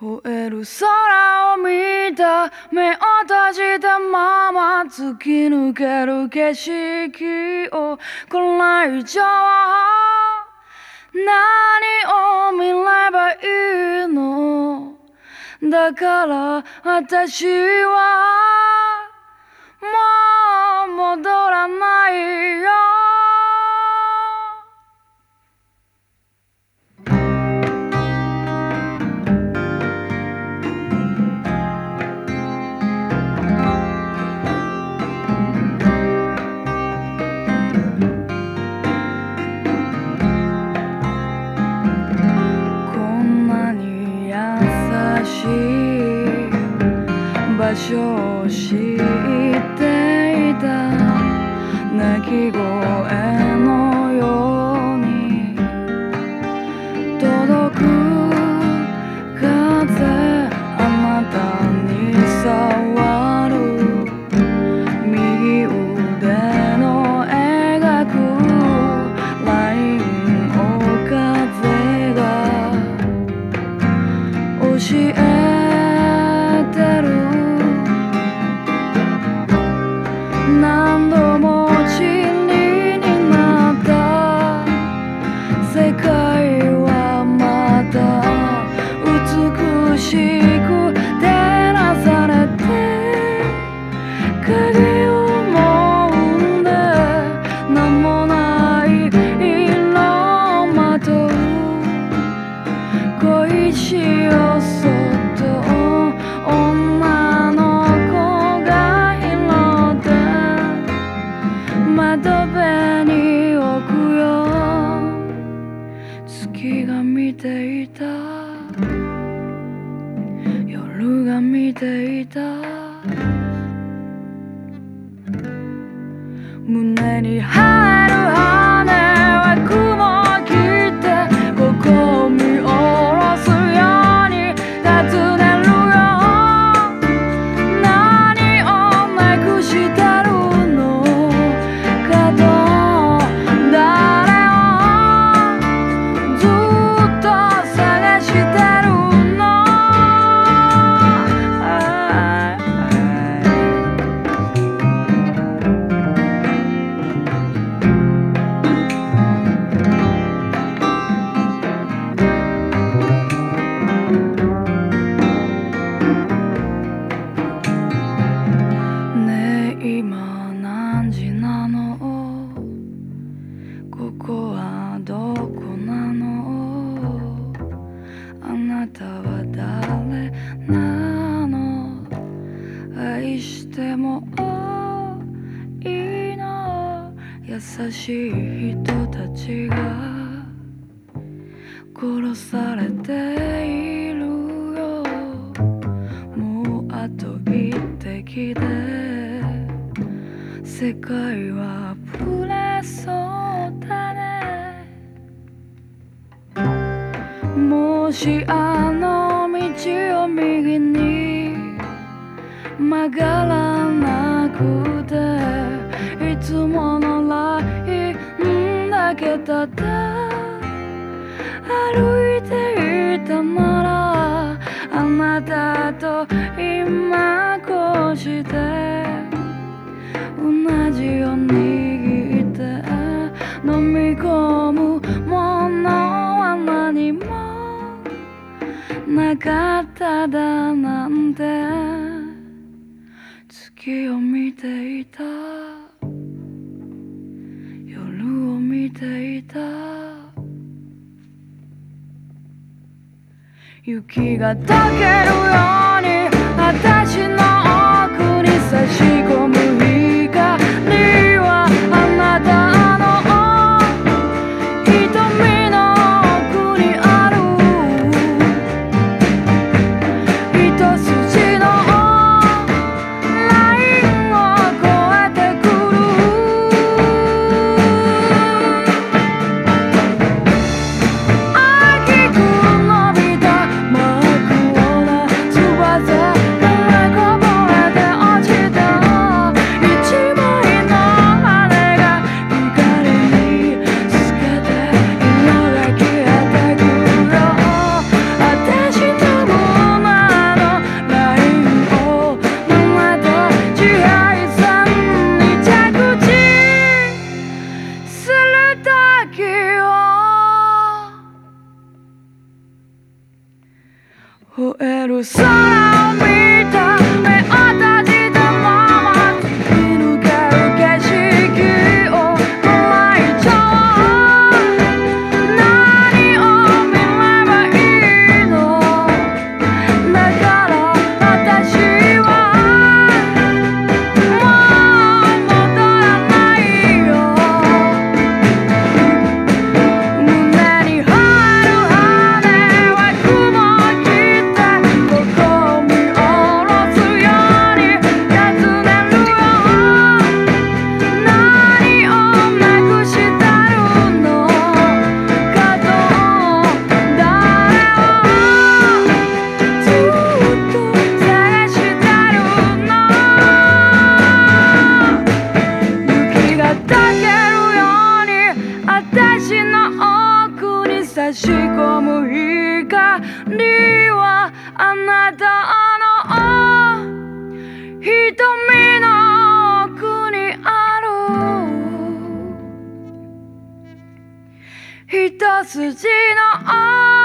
吠える空を見た目を閉じたまま突き抜ける景色をこれ以上何を見ればいいの？だから私はもう戻らないよ。を知っていた泣き声の世界はまた美しく照らされて影をもんで名もない色をまとう。恋しよそっと女の子が拾って窓辺胸に優しい人たちが殺されているよ。もうあと一滴で。世界は触れそうだね。もしあの道を右に曲がらなくただ歩いていたならあなたと今こうして同じように握って飲み込むものは何もなかっただなんて月を見ていた。夜を見ていた。雪が溶けるように私の奥に差し込 you. Sorry. 仕込む光はあなたの。瞳の奥にある。一筋の